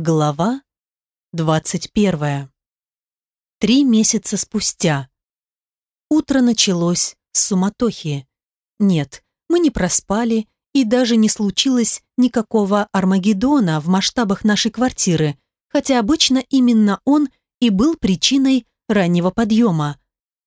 Глава 21. Три месяца спустя. Утро началось с суматохи. Нет, мы не проспали, и даже не случилось никакого Армагеддона в масштабах нашей квартиры, хотя обычно именно он и был причиной раннего подъема.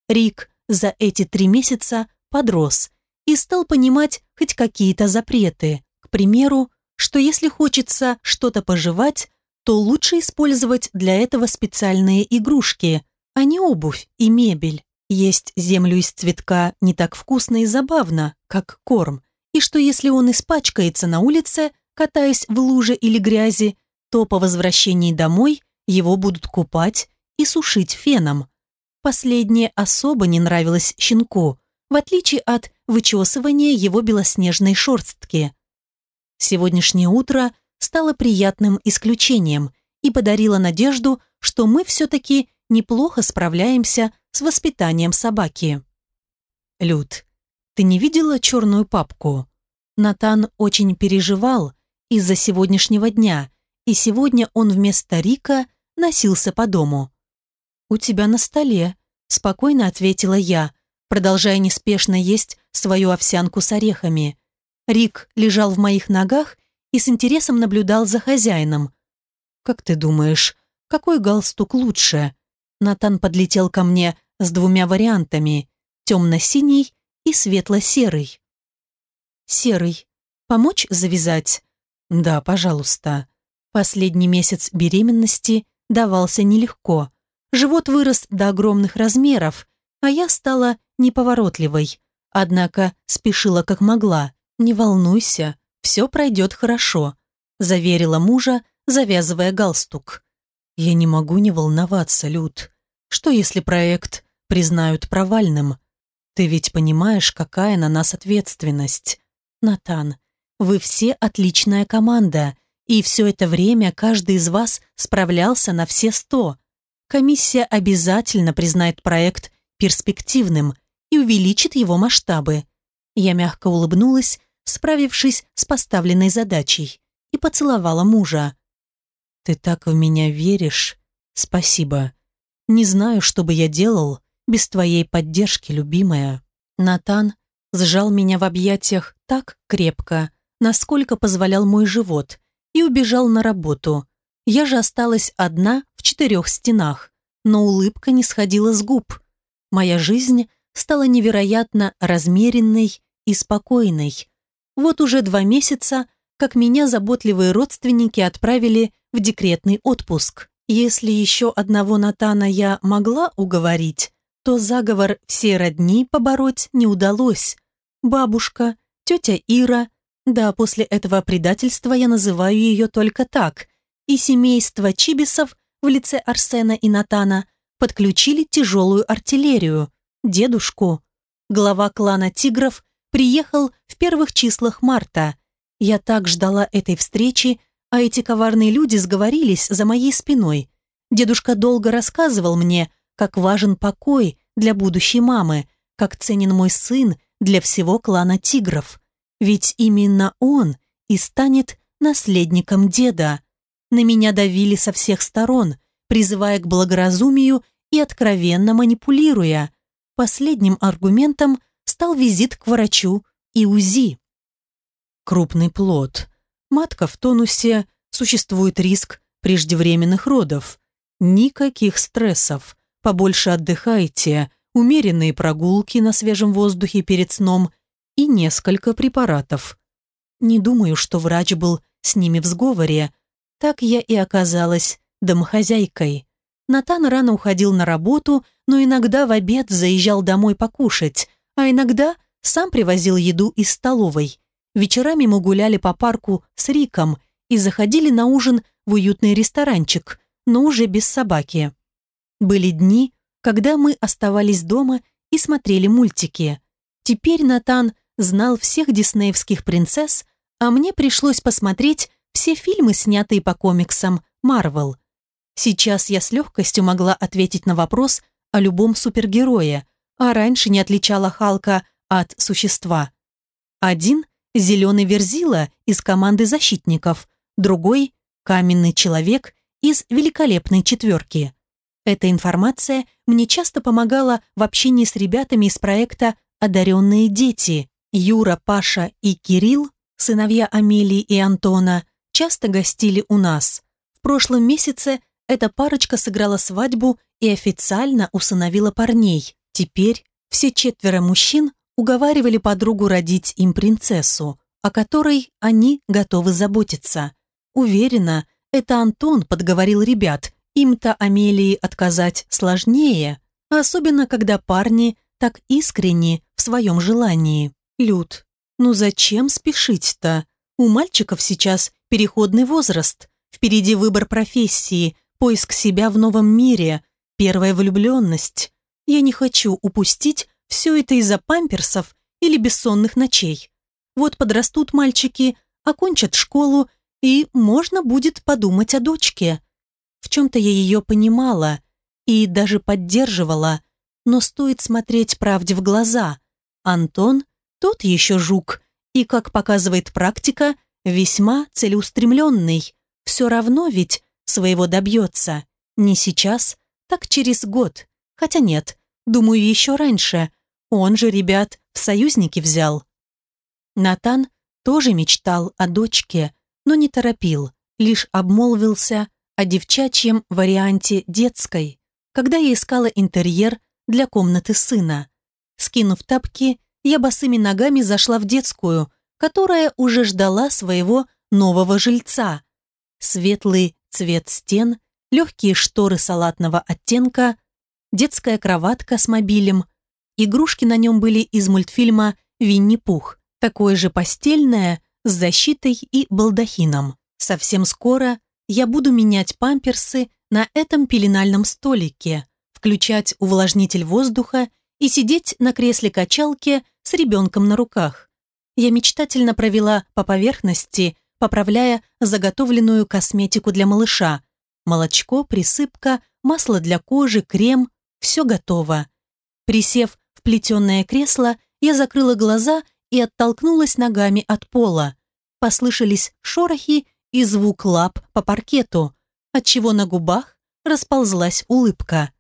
Рик за эти три месяца подрос и стал понимать хоть какие-то запреты. К примеру, что если хочется что-то пожевать, то лучше использовать для этого специальные игрушки, а не обувь и мебель. Есть землю из цветка не так вкусно и забавно, как корм, и что если он испачкается на улице, катаясь в луже или грязи, то по возвращении домой его будут купать и сушить феном. Последнее особо не нравилось щенку, в отличие от вычесывания его белоснежной шорстки. Сегодняшнее утро стало приятным исключением и подарило надежду, что мы все-таки неплохо справляемся с воспитанием собаки. Люд, ты не видела черную папку? Натан очень переживал из-за сегодняшнего дня, и сегодня он вместо Рика носился по дому. «У тебя на столе», – спокойно ответила я, продолжая неспешно есть свою овсянку с орехами. Рик лежал в моих ногах и с интересом наблюдал за хозяином. «Как ты думаешь, какой галстук лучше?» Натан подлетел ко мне с двумя вариантами – темно-синий и светло-серый. «Серый. Помочь завязать?» «Да, пожалуйста». Последний месяц беременности давался нелегко. Живот вырос до огромных размеров, а я стала неповоротливой. Однако спешила как могла. «Не волнуйся, все пройдет хорошо», – заверила мужа, завязывая галстук. «Я не могу не волноваться, Люд. Что если проект признают провальным? Ты ведь понимаешь, какая на нас ответственность. Натан, вы все отличная команда, и все это время каждый из вас справлялся на все сто. Комиссия обязательно признает проект перспективным и увеличит его масштабы. Я мягко улыбнулась, справившись с поставленной задачей, и поцеловала мужа. «Ты так в меня веришь? Спасибо. Не знаю, что бы я делал без твоей поддержки, любимая». Натан сжал меня в объятиях так крепко, насколько позволял мой живот, и убежал на работу. Я же осталась одна в четырех стенах, но улыбка не сходила с губ. Моя жизнь стала невероятно размеренной и спокойной. Вот уже два месяца, как меня заботливые родственники отправили в декретный отпуск. Если еще одного Натана я могла уговорить, то заговор всей родни побороть не удалось. Бабушка, тетя Ира, да, после этого предательства я называю ее только так, и семейство Чибисов в лице Арсена и Натана подключили тяжелую артиллерию, дедушку. Глава клана тигров приехал в первых числах марта. Я так ждала этой встречи, а эти коварные люди сговорились за моей спиной. Дедушка долго рассказывал мне, как важен покой для будущей мамы, как ценен мой сын для всего клана тигров. Ведь именно он и станет наследником деда. На меня давили со всех сторон, призывая к благоразумию и откровенно манипулируя. Последним аргументом стал визит к врачу и УЗИ. Крупный плод. Матка в тонусе, существует риск преждевременных родов. Никаких стрессов. Побольше отдыхайте, умеренные прогулки на свежем воздухе перед сном и несколько препаратов. Не думаю, что врач был с ними в сговоре. Так я и оказалась домохозяйкой. Натан рано уходил на работу, но иногда в обед заезжал домой покушать, а иногда сам привозил еду из столовой. Вечерами мы гуляли по парку с Риком и заходили на ужин в уютный ресторанчик, но уже без собаки. Были дни, когда мы оставались дома и смотрели мультики. Теперь Натан знал всех диснеевских принцесс, а мне пришлось посмотреть все фильмы, снятые по комиксам Марвел. Сейчас я с легкостью могла ответить на вопрос о любом супергерое, а раньше не отличала Халка от существа. Один – зеленый верзила из команды защитников, другой каменный человек из великолепной четверки. Эта информация мне часто помогала в общении с ребятами из проекта «Одаренные дети». Юра, Паша и Кирилл, сыновья Амелии и Антона, часто гостили у нас. В прошлом месяце эта парочка сыграла свадьбу и официально усыновила парней. Теперь все четверо мужчин уговаривали подругу родить им принцессу, о которой они готовы заботиться. Уверена, это Антон подговорил ребят, им-то Амелии отказать сложнее, особенно когда парни так искренни в своем желании. Люд, ну зачем спешить-то? У мальчиков сейчас переходный возраст, впереди выбор профессии, поиск себя в новом мире, первая влюбленность. Я не хочу упустить все это из-за памперсов или бессонных ночей. Вот подрастут мальчики, окончат школу, и можно будет подумать о дочке. В чем-то я ее понимала и даже поддерживала, но стоит смотреть правде в глаза. Антон – тот еще жук, и, как показывает практика, весьма целеустремленный. Все равно ведь своего добьется. Не сейчас, так через год. Хотя нет, думаю, еще раньше. Он же ребят в союзники взял. Натан тоже мечтал о дочке, но не торопил, лишь обмолвился о девчачьем варианте детской, когда я искала интерьер для комнаты сына. Скинув тапки, я босыми ногами зашла в детскую, которая уже ждала своего нового жильца. Светлый цвет стен, легкие шторы салатного оттенка, детская кроватка с мобилем. Игрушки на нем были из мультфильма «Винни-Пух», такое же постельное, с защитой и балдахином. Совсем скоро я буду менять памперсы на этом пеленальном столике, включать увлажнитель воздуха и сидеть на кресле-качалке с ребенком на руках. Я мечтательно провела по поверхности, поправляя заготовленную косметику для малыша. Молочко, присыпка, масло для кожи, крем – все готово. Присев в плетеное кресло, я закрыла глаза и оттолкнулась ногами от пола. Послышались шорохи и звук лап по паркету, отчего на губах расползлась улыбка.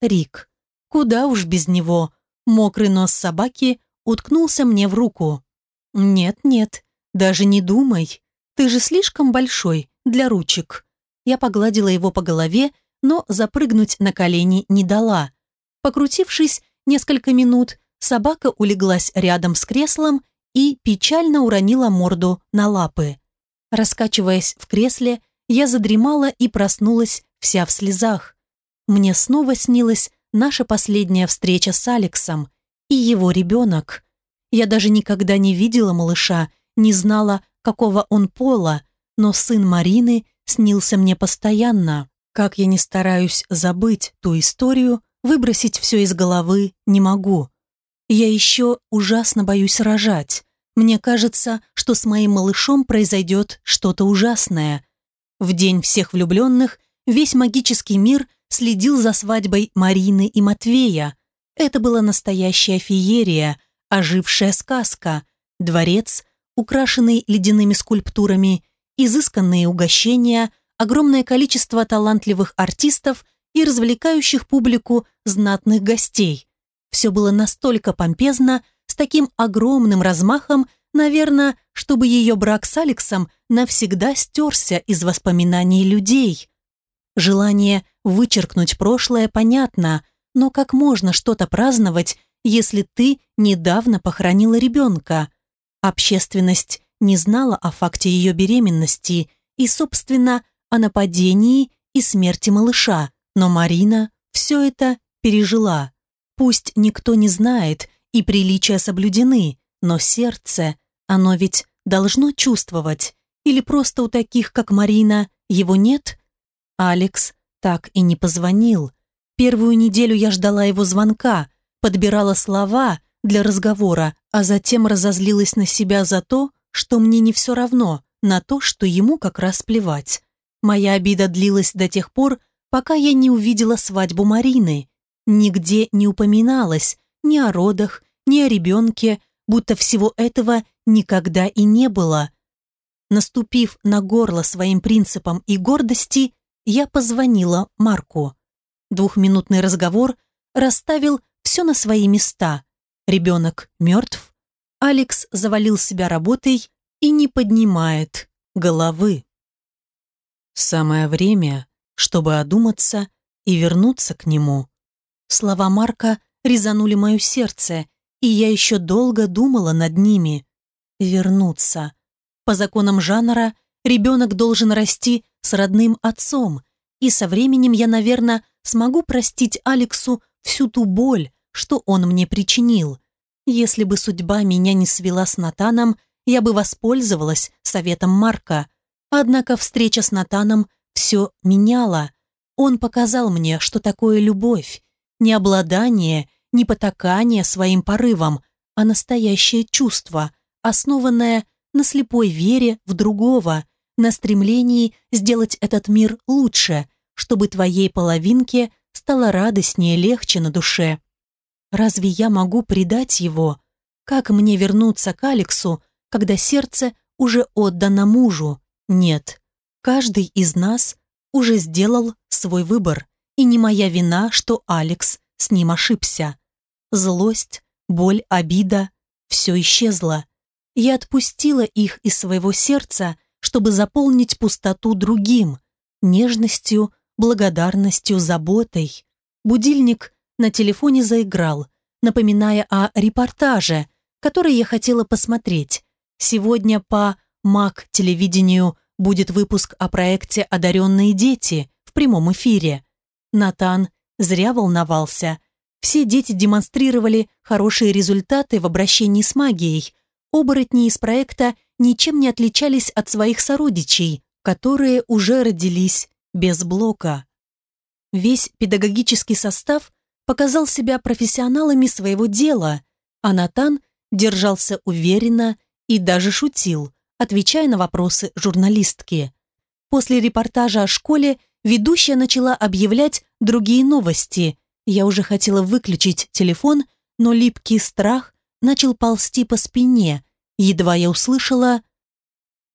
Рик. Куда уж без него. Мокрый нос собаки уткнулся мне в руку. «Нет-нет, даже не думай. Ты же слишком большой для ручек». Я погладила его по голове, но запрыгнуть на колени не дала. Покрутившись несколько минут, собака улеглась рядом с креслом и печально уронила морду на лапы. Раскачиваясь в кресле, я задремала и проснулась вся в слезах. Мне снова снилась наша последняя встреча с Алексом и его ребенок. Я даже никогда не видела малыша, не знала, какого он пола, но сын Марины снился мне постоянно. Как я не стараюсь забыть ту историю, выбросить все из головы не могу. Я еще ужасно боюсь рожать. Мне кажется, что с моим малышом произойдет что-то ужасное. В день всех влюбленных весь магический мир следил за свадьбой Марины и Матвея. Это была настоящая феерия, ожившая сказка, дворец, украшенный ледяными скульптурами, изысканные угощения, огромное количество талантливых артистов и развлекающих публику знатных гостей. Все было настолько помпезно, с таким огромным размахом, наверное, чтобы ее брак с Алексом навсегда стерся из воспоминаний людей. Желание вычеркнуть прошлое понятно, но как можно что-то праздновать, если ты недавно похоронила ребенка? Общественность не знала о факте ее беременности и, собственно, о нападении и смерти малыша, но Марина все это пережила. Пусть никто не знает, и приличия соблюдены, но сердце, оно ведь должно чувствовать. Или просто у таких, как Марина, его нет? Алекс так и не позвонил. Первую неделю я ждала его звонка, подбирала слова для разговора, а затем разозлилась на себя за то, что мне не все равно, на то, что ему как раз плевать. Моя обида длилась до тех пор, пока я не увидела свадьбу Марины. Нигде не упоминалось ни о родах, ни о ребенке, будто всего этого никогда и не было. Наступив на горло своим принципам и гордости, я позвонила Марку. Двухминутный разговор расставил все на свои места. Ребенок мертв, Алекс завалил себя работой и не поднимает головы. Самое время, чтобы одуматься и вернуться к нему. Слова Марка резанули мое сердце, и я еще долго думала над ними. Вернуться. По законам жанра ребенок должен расти с родным отцом, и со временем я, наверное, смогу простить Алексу всю ту боль, что он мне причинил. Если бы судьба меня не свела с Натаном, я бы воспользовалась советом Марка. Однако встреча с Натаном все меняла. Он показал мне, что такое любовь. Не обладание, не потакание своим порывам, а настоящее чувство, основанное на слепой вере в другого, на стремлении сделать этот мир лучше, чтобы твоей половинке стало радостнее, легче на душе. Разве я могу предать его? Как мне вернуться к Алексу, когда сердце уже отдано мужу? Нет. Каждый из нас уже сделал свой выбор, и не моя вина, что Алекс с ним ошибся. Злость, боль, обида – все исчезло. Я отпустила их из своего сердца, чтобы заполнить пустоту другим, нежностью, благодарностью, заботой. Будильник на телефоне заиграл, напоминая о репортаже, который я хотела посмотреть. Сегодня по МАК-телевидению будет выпуск о проекте «Одаренные дети» в прямом эфире. Натан зря волновался. Все дети демонстрировали хорошие результаты в обращении с магией. Оборотни из проекта ничем не отличались от своих сородичей, которые уже родились без блока. Весь педагогический состав показал себя профессионалами своего дела, а Натан держался уверенно и даже шутил, отвечая на вопросы журналистки. После репортажа о школе ведущая начала объявлять другие новости. Я уже хотела выключить телефон, но липкий страх начал ползти по спине. Едва я услышала...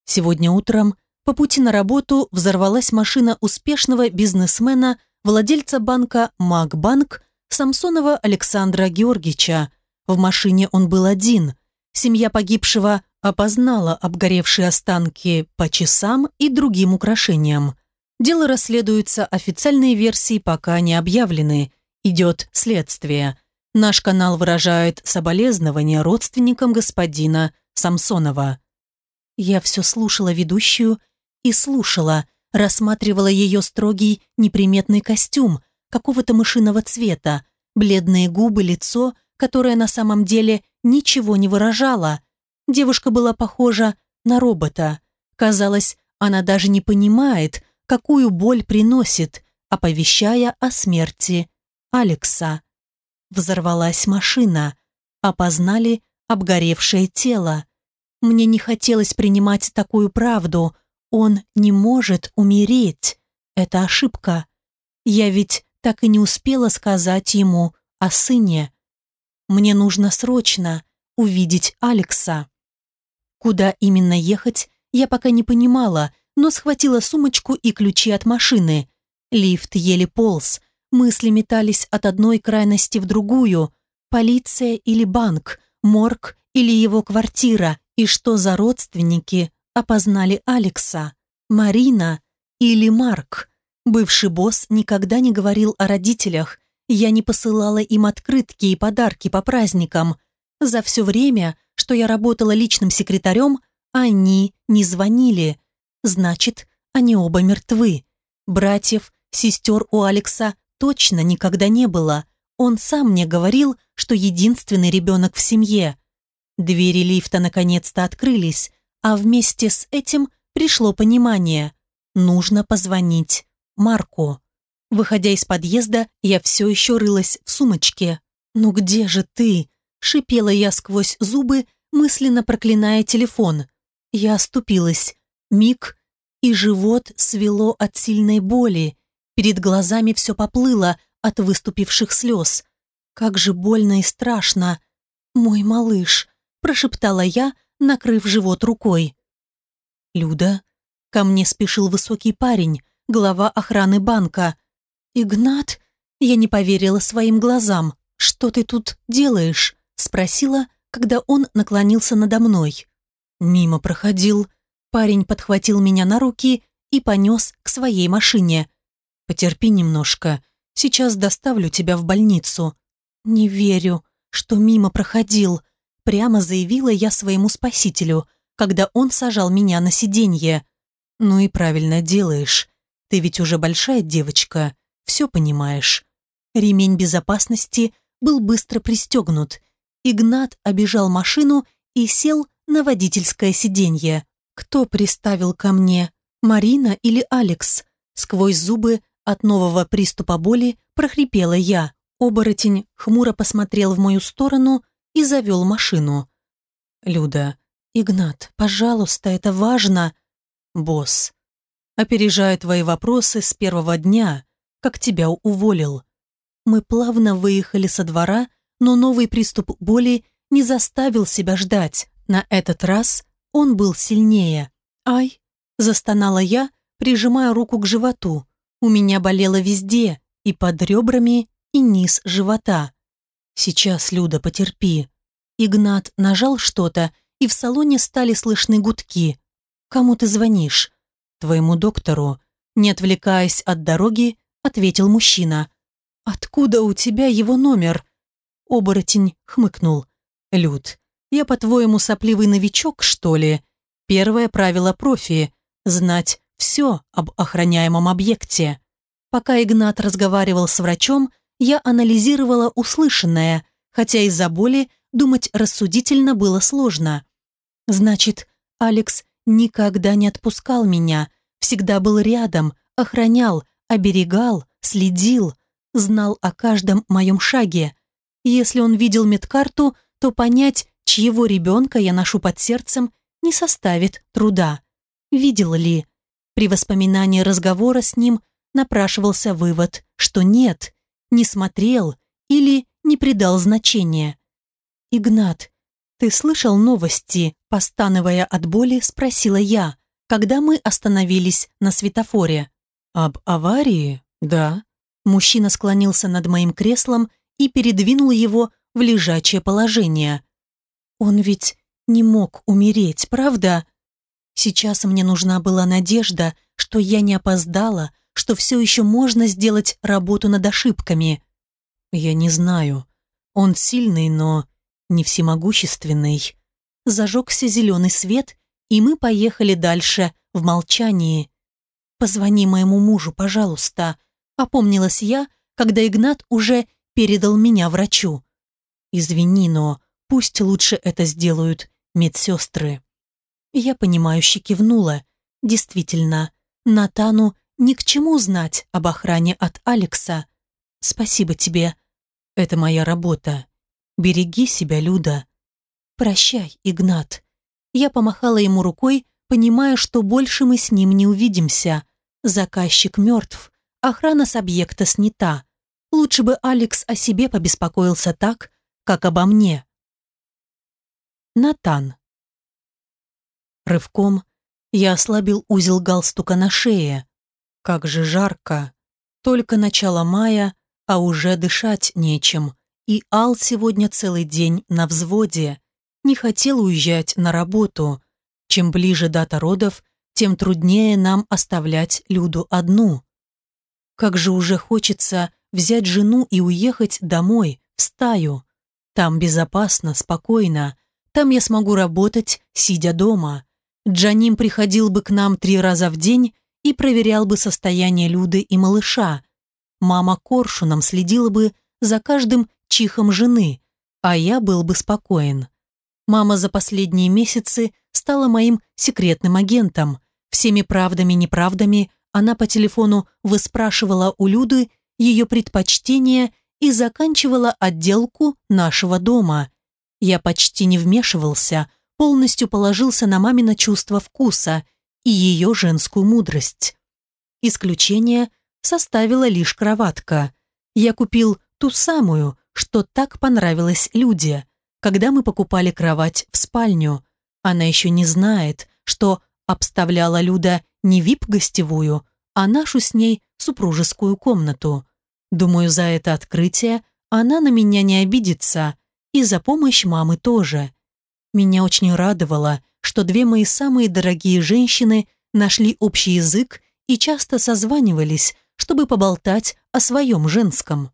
Сегодня утром по пути на работу взорвалась машина успешного бизнесмена, владельца банка «Макбанк» Самсонова Александра Георгича. В машине он был один. Семья погибшего опознала обгоревшие останки по часам и другим украшениям. Дело расследуется, официальные версии пока не объявлены. Идет следствие. Наш канал выражает соболезнования родственникам господина Самсонова. Я все слушала ведущую и слушала, рассматривала ее строгий неприметный костюм какого-то мышиного цвета, бледные губы, лицо, которое на самом деле ничего не выражало. Девушка была похожа на робота. Казалось, она даже не понимает, какую боль приносит, оповещая о смерти Алекса. Взорвалась машина. Опознали обгоревшее тело. Мне не хотелось принимать такую правду. Он не может умереть. Это ошибка. Я ведь так и не успела сказать ему о сыне. Мне нужно срочно увидеть Алекса. Куда именно ехать, я пока не понимала, но схватила сумочку и ключи от машины. Лифт еле полз, мысли метались от одной крайности в другую. Полиция или банк, морг или его квартира, и что за родственники опознали Алекса, Марина или Марк. Бывший босс никогда не говорил о родителях, я не посылала им открытки и подарки по праздникам. За все время, что я работала личным секретарем, они не звонили. Значит, они оба мертвы. Братьев, сестер у Алекса точно никогда не было. Он сам мне говорил, что единственный ребенок в семье. Двери лифта наконец-то открылись, а вместе с этим пришло понимание. Нужно позвонить Марку. Выходя из подъезда, я все еще рылась в сумочке. «Ну где же ты?» – шипела я сквозь зубы, мысленно проклиная телефон. Я оступилась. Миг, и живот свело от сильной боли. Перед глазами все поплыло от выступивших слез. Как же больно и страшно. «Мой малыш», – прошептала я, накрыв живот рукой. «Люда?» Ко мне спешил высокий парень, глава охраны банка. «Игнат?» Я не поверила своим глазам. «Что ты тут делаешь?» Спросила, когда он наклонился надо мной. Мимо проходил. Парень подхватил меня на руки и понес к своей машине. «Потерпи немножко. Сейчас доставлю тебя в больницу». «Не верю, что мимо проходил», прямо заявила я своему спасителю, когда он сажал меня на сиденье. «Ну и правильно делаешь. Ты ведь уже большая девочка, все понимаешь». Ремень безопасности был быстро пристегнут. Игнат обежал машину и сел на водительское сиденье. Кто приставил ко мне, Марина или Алекс? Сквозь зубы от нового приступа боли прохрипела я. Оборотень хмуро посмотрел в мою сторону и завел машину. «Люда, Игнат, пожалуйста, это важно!» «Босс, опережая твои вопросы с первого дня, как тебя уволил». Мы плавно выехали со двора, но новый приступ боли не заставил себя ждать. На этот раз он был сильнее. «Ай!» – застонала я, прижимая руку к животу. У меня болело везде, и под ребрами, и низ живота. «Сейчас, Люда, потерпи». Игнат нажал что-то, и в салоне стали слышны гудки. «Кому ты звонишь?» «Твоему доктору». Не отвлекаясь от дороги, ответил мужчина. «Откуда у тебя его номер?» Оборотень хмыкнул. «Люд, я, по-твоему, сопливый новичок, что ли? Первое правило профи – знать все об охраняемом объекте. Пока Игнат разговаривал с врачом, я анализировала услышанное, хотя из-за боли думать рассудительно было сложно. Значит, Алекс никогда не отпускал меня, всегда был рядом, охранял, оберегал, следил, знал о каждом моем шаге. Если он видел медкарту, то понять, чьего ребенка я ношу под сердцем, не составит труда. Видел ли? При воспоминании разговора с ним напрашивался вывод, что нет, не смотрел или не придал значения. «Игнат, ты слышал новости?» Постановая от боли, спросила я, когда мы остановились на светофоре. «Об аварии? Да». Мужчина склонился над моим креслом и передвинул его в лежачее положение. Он ведь не мог умереть, правда? Сейчас мне нужна была надежда, что я не опоздала, что все еще можно сделать работу над ошибками. Я не знаю. Он сильный, но не всемогущественный. Зажегся зеленый свет, и мы поехали дальше в молчании. «Позвони моему мужу, пожалуйста», — опомнилась я, когда Игнат уже передал меня врачу. «Извини, но пусть лучше это сделают медсестры». Я понимающе кивнула. Действительно, Натану ни к чему знать об охране от Алекса. Спасибо тебе. Это моя работа. Береги себя, Люда. Прощай, Игнат. Я помахала ему рукой, понимая, что больше мы с ним не увидимся. Заказчик мертв, охрана с объекта снята. Лучше бы Алекс о себе побеспокоился так, как обо мне. Натан. Рывком я ослабил узел галстука на шее. Как же жарко. Только начало мая, а уже дышать нечем. И Ал сегодня целый день на взводе. Не хотел уезжать на работу. Чем ближе дата родов, тем труднее нам оставлять Люду одну. Как же уже хочется взять жену и уехать домой, в стаю. Там безопасно, спокойно. Там я смогу работать, сидя дома. Джаним приходил бы к нам три раза в день и проверял бы состояние Люды и малыша. Мама коршуном следила бы за каждым чихом жены, а я был бы спокоен. Мама за последние месяцы стала моим секретным агентом. Всеми правдами-неправдами она по телефону выспрашивала у Люды ее предпочтения и заканчивала отделку нашего дома. Я почти не вмешивался, полностью положился на мамино чувство вкуса и ее женскую мудрость. Исключение составила лишь кроватка. Я купил ту самую, что так понравилось Люде, когда мы покупали кровать в спальню. Она еще не знает, что обставляла Люда не вип-гостевую, а нашу с ней супружескую комнату. Думаю, за это открытие она на меня не обидится, и за помощь мамы тоже. Меня очень радовало, что две мои самые дорогие женщины нашли общий язык и часто созванивались, чтобы поболтать о своем женском.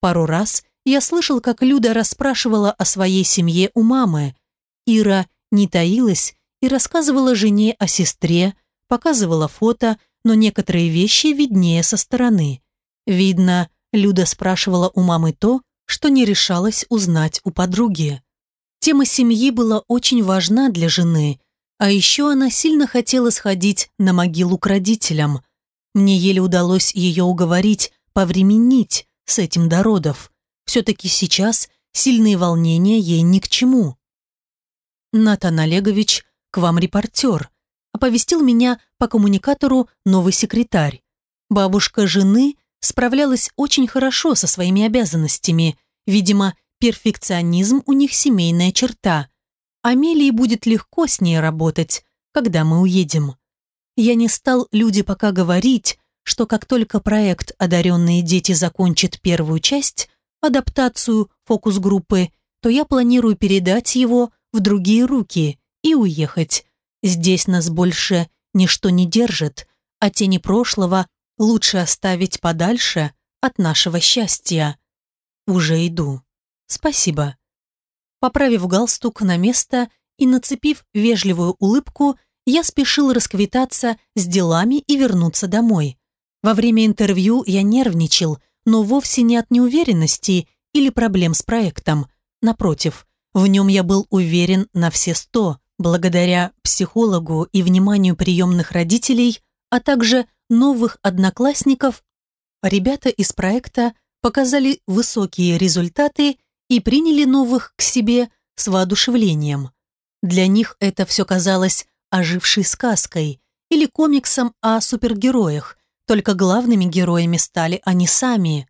Пару раз я слышал, как Люда расспрашивала о своей семье у мамы. Ира не таилась и рассказывала жене о сестре, показывала фото, но некоторые вещи виднее со стороны. Видно, Люда спрашивала у мамы то, что не решалась узнать у подруги. Тема семьи была очень важна для жены, а еще она сильно хотела сходить на могилу к родителям. Мне еле удалось ее уговорить повременить с этим до родов. Все-таки сейчас сильные волнения ей ни к чему. Натан Олегович, к вам репортер. Оповестил меня по коммуникатору новый секретарь. Бабушка жены справлялась очень хорошо со своими обязанностями. Видимо, перфекционизм у них семейная черта. Амелии будет легко с ней работать, когда мы уедем. Я не стал люди пока говорить, что как только проект «Одаренные дети» закончит первую часть, адаптацию фокус-группы, то я планирую передать его в другие руки и уехать. Здесь нас больше ничто не держит, а тени прошлого лучше оставить подальше от нашего счастья. Уже иду. Спасибо. Поправив галстук на место и нацепив вежливую улыбку, я спешил расквитаться с делами и вернуться домой. Во время интервью я нервничал, но вовсе не от неуверенности или проблем с проектом. Напротив, в нем я был уверен на все сто, благодаря психологу и вниманию приемных родителей, а также новых одноклассников, ребята из проекта показали высокие результаты и приняли новых к себе с воодушевлением. Для них это все казалось ожившей сказкой или комиксом о супергероях, только главными героями стали они сами.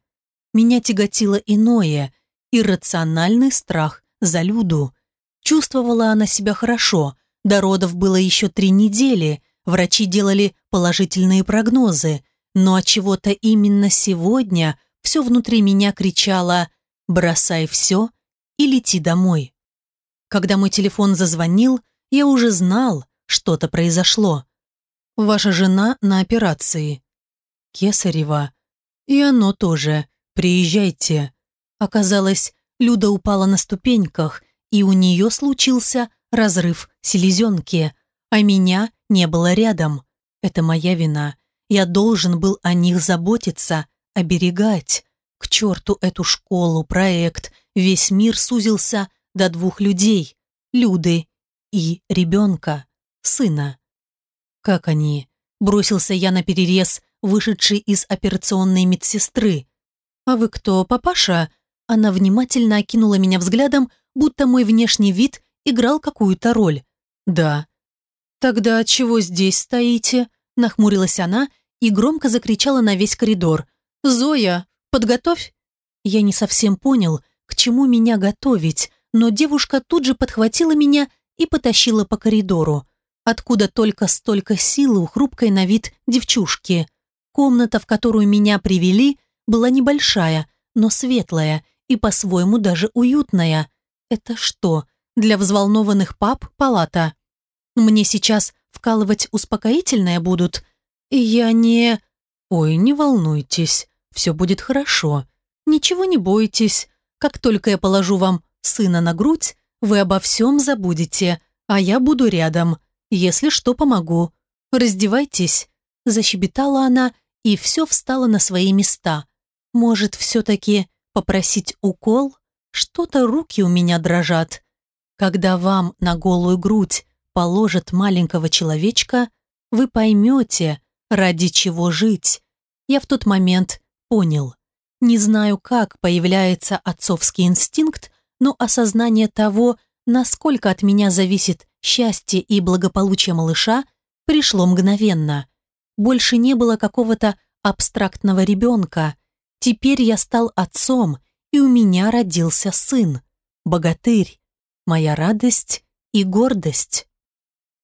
Меня тяготило иное, иррациональный страх за Люду. Чувствовала она себя хорошо, до родов было еще три недели, врачи делали положительные прогнозы, но от чего-то именно сегодня все внутри меня кричало «бросай все и лети домой». Когда мой телефон зазвонил, я уже знал, что-то произошло. Ваша жена на операции. Кесарева. И оно тоже. Приезжайте. Оказалось, Люда упала на ступеньках, и у нее случился разрыв селезенки, а меня не было рядом. Это моя вина. Я должен был о них заботиться, оберегать. К черту эту школу, проект. Весь мир сузился до двух людей. Люды и ребенка, сына. Как они? Бросился я на перерез, вышедший из операционной медсестры. «А вы кто, папаша?» Она внимательно окинула меня взглядом, будто мой внешний вид играл какую-то роль. «Да». «Тогда чего здесь стоите?» Нахмурилась она и громко закричала на весь коридор. «Зоя, подготовь!» Я не совсем понял, к чему меня готовить, но девушка тут же подхватила меня и потащила по коридору. Откуда только столько силы у хрупкой на вид девчушки. Комната, в которую меня привели, была небольшая, но светлая и по-своему даже уютная. Это что, для взволнованных пап палата? Мне сейчас вкалывать успокоительное будут? Я не... Ой, не волнуйтесь, все будет хорошо. Ничего не бойтесь. Как только я положу вам сына на грудь, вы обо всем забудете, а я буду рядом. Если что, помогу. Раздевайтесь. Защебетала она, и все встало на свои места. Может, все-таки попросить укол? Что-то руки у меня дрожат. Когда вам на голую грудь положат маленького человечка, вы поймете, ради чего жить. Я в тот момент понял. Не знаю, как появляется отцовский инстинкт, но осознание того, насколько от меня зависит счастье и благополучие малыша, пришло мгновенно. Больше не было какого-то абстрактного ребенка. Теперь я стал отцом, и у меня родился сын, богатырь, моя радость и гордость.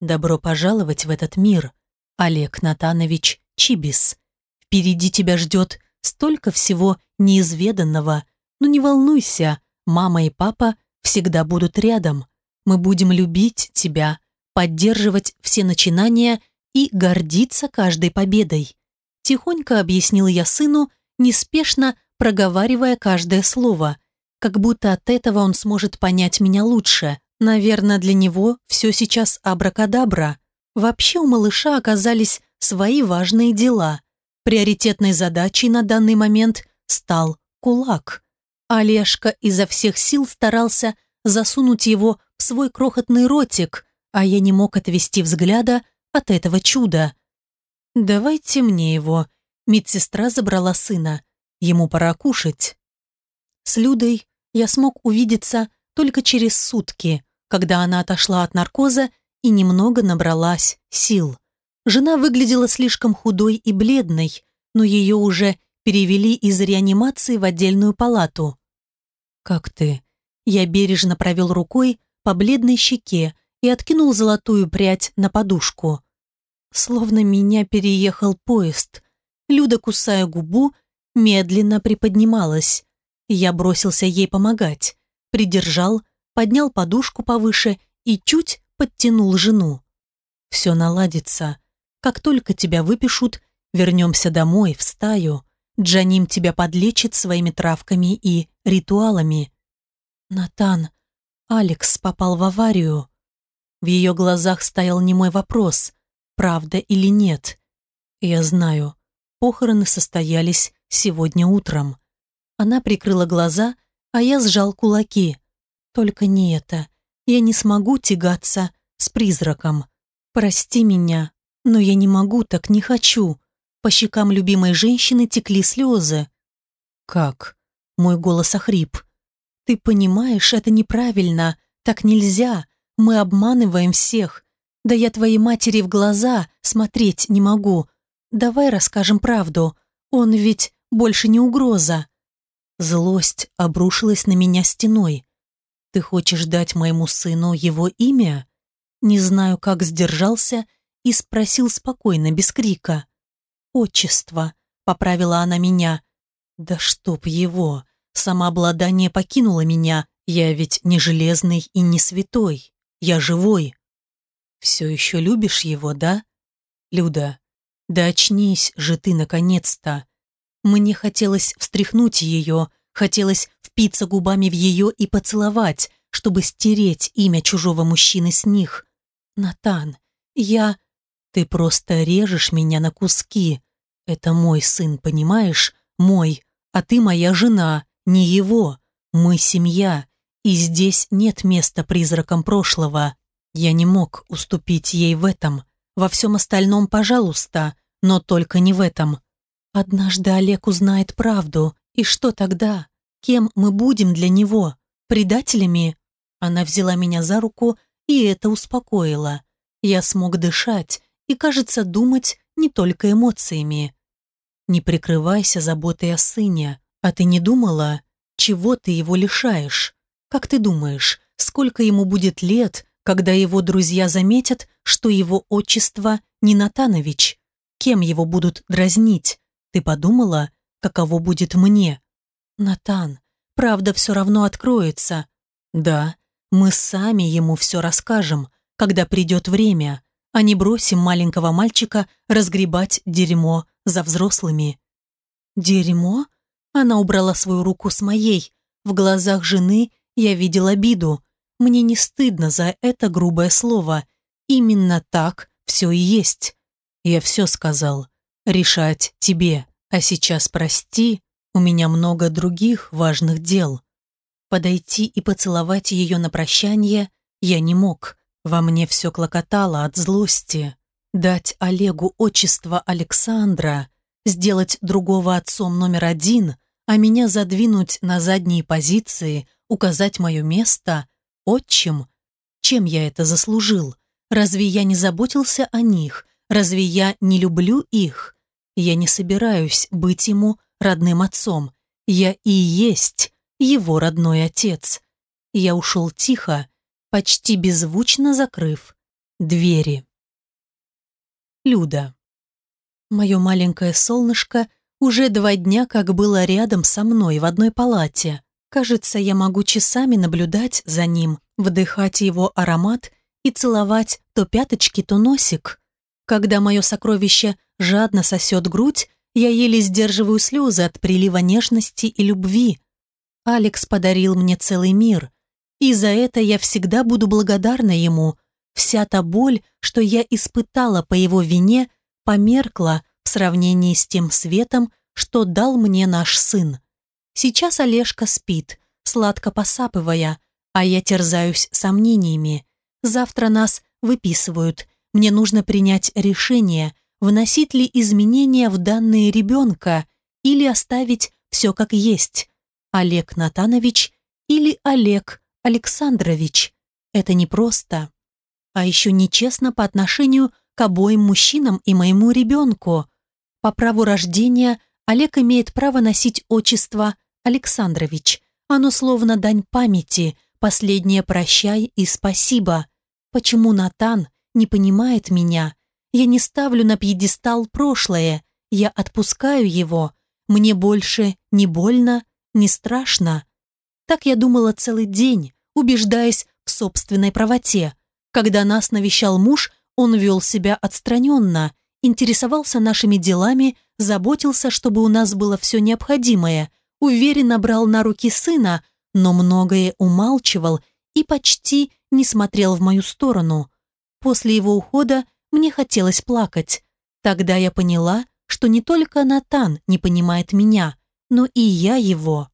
Добро пожаловать в этот мир, Олег Натанович Чибис. Впереди тебя ждет столько всего неизведанного, но не волнуйся, мама и папа всегда будут рядом. Мы будем любить тебя, поддерживать все начинания и гордиться каждой победой. Тихонько объяснил я сыну, неспешно проговаривая каждое слово, как будто от этого он сможет понять меня лучше. Наверное, для него все сейчас абракадабра. Вообще у малыша оказались свои важные дела. Приоритетной задачей на данный момент стал кулак. Олежка изо всех сил старался засунуть его в свой крохотный ротик, а я не мог отвести взгляда от этого чуда. «Давайте мне его». Медсестра забрала сына. Ему пора кушать. С Людой я смог увидеться только через сутки, когда она отошла от наркоза и немного набралась сил. Жена выглядела слишком худой и бледной, но ее уже перевели из реанимации в отдельную палату. «Как ты?» Я бережно провел рукой по бледной щеке и откинул золотую прядь на подушку. Словно меня переехал поезд. Люда, кусая губу, медленно приподнималась. Я бросился ей помогать, придержал, поднял подушку повыше и чуть подтянул жену. «Все наладится. Как только тебя выпишут, вернемся домой, в стаю. Джаним тебя подлечит своими травками и ритуалами». «Натан, Алекс попал в аварию». В ее глазах стоял немой вопрос, правда или нет. «Я знаю, похороны состоялись сегодня утром». Она прикрыла глаза, а я сжал кулаки. «Только не это. Я не смогу тягаться с призраком. Прости меня, но я не могу, так не хочу». По щекам любимой женщины текли слезы. «Как?» Мой голос охрип. «Ты понимаешь, это неправильно. Так нельзя. Мы обманываем всех. Да я твоей матери в глаза смотреть не могу. Давай расскажем правду. Он ведь больше не угроза». Злость обрушилась на меня стеной. «Ты хочешь дать моему сыну его имя?» Не знаю, как сдержался и спросил спокойно, без крика. «Отчество», — поправила она меня. «Да чтоб его! Самообладание покинуло меня. Я ведь не железный и не святой. Я живой». «Все еще любишь его, да?» «Люда, да очнись же ты наконец-то!» Мне хотелось встряхнуть ее, хотелось впиться губами в ее и поцеловать, чтобы стереть имя чужого мужчины с них. «Натан, я...» «Ты просто режешь меня на куски. Это мой сын, понимаешь? Мой. А ты моя жена, не его. Мы семья. И здесь нет места призракам прошлого. Я не мог уступить ей в этом. Во всем остальном, пожалуйста, но только не в этом. Однажды Олег узнает правду, и что тогда? Кем мы будем для него? Предателями? Она взяла меня за руку, и это успокоило. Я смог дышать и, кажется, думать не только эмоциями. Не прикрывайся заботой о сыне. А ты не думала, чего ты его лишаешь? Как ты думаешь, сколько ему будет лет, когда его друзья заметят, что его отчество не Натанович? Кем его будут дразнить? Ты подумала, каково будет мне? Натан, правда все равно откроется. Да, мы сами ему все расскажем, когда придет время, а не бросим маленького мальчика разгребать дерьмо за взрослыми. Дерьмо? Она убрала свою руку с моей. В глазах жены я видел обиду. Мне не стыдно за это грубое слово. Именно так все и есть. Я все сказал решать тебе. А сейчас прости, у меня много других важных дел. Подойти и поцеловать ее на прощание я не мог. Во мне все клокотало от злости. Дать Олегу отчество Александра, сделать другого отцом номер один, а меня задвинуть на задние позиции, указать мое место, отчим. Чем я это заслужил? Разве я не заботился о них? Разве я не люблю их? Я не собираюсь быть ему родным отцом. Я и есть его родной отец. Я ушел тихо, почти беззвучно закрыв Двери. Люда. Мое маленькое солнышко уже два дня как было рядом со мной в одной палате. Кажется, я могу часами наблюдать за ним, вдыхать его аромат и целовать то пяточки, то носик. Когда мое сокровище жадно сосет грудь, я еле сдерживаю слезы от прилива нежности и любви. Алекс подарил мне целый мир, и за это я всегда буду благодарна ему. Вся та боль, что я испытала по его вине, померкла в сравнении с тем светом, что дал мне наш сын. Сейчас Олежка спит, сладко посапывая, а я терзаюсь сомнениями. Завтра нас выписывают. Мне нужно принять решение, вносить ли изменения в данные ребенка или оставить все как есть. Олег Натанович или Олег Александрович. Это непросто. А еще нечестно по отношению к обоим мужчинам и моему ребенку. По праву рождения Олег имеет право носить отчество Александрович. Оно словно дань памяти, последнее прощай и спасибо. Почему Натан не понимает меня? Я не ставлю на пьедестал прошлое, я отпускаю его. Мне больше не больно, не страшно. Так я думала целый день, убеждаясь в собственной правоте. Когда нас навещал муж, он вел себя отстраненно, интересовался нашими делами, заботился, чтобы у нас было все необходимое, уверенно брал на руки сына, но многое умалчивал и почти не смотрел в мою сторону. После его ухода мне хотелось плакать. Тогда я поняла, что не только Натан не понимает меня, но и я его.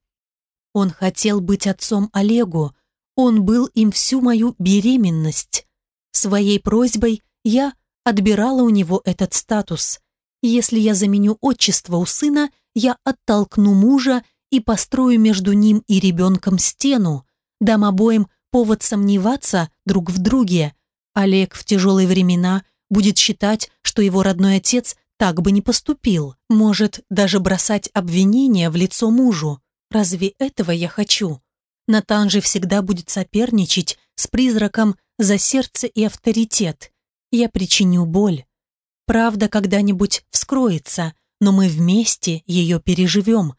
Он хотел быть отцом Олегу, он был им всю мою беременность. Своей просьбой я отбирала у него этот статус. Если я заменю отчество у сына, я оттолкну мужа и построю между ним и ребенком стену, дам обоим повод сомневаться друг в друге. Олег в тяжелые времена будет считать, что его родной отец так бы не поступил, может даже бросать обвинения в лицо мужу. Разве этого я хочу? Натан же всегда будет соперничать с призраком за сердце и авторитет. Я причиню боль. Правда когда-нибудь вскроется, но мы вместе ее переживем,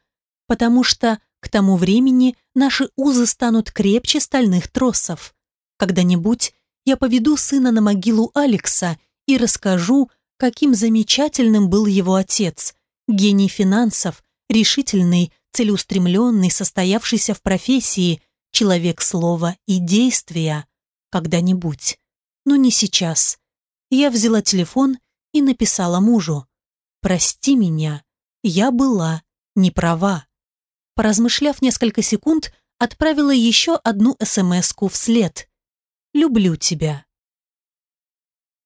потому что к тому времени наши узы станут крепче стальных тросов. Когда-нибудь я поведу сына на могилу Алекса и расскажу, каким замечательным был его отец, гений финансов, решительный, целеустремленный, состоявшийся в профессии, человек слова и действия. Когда-нибудь. Но не сейчас. Я взяла телефон и написала мужу. «Прости меня, я была не права». Поразмышляв несколько секунд, отправила еще одну СМС-ку вслед. «Люблю тебя».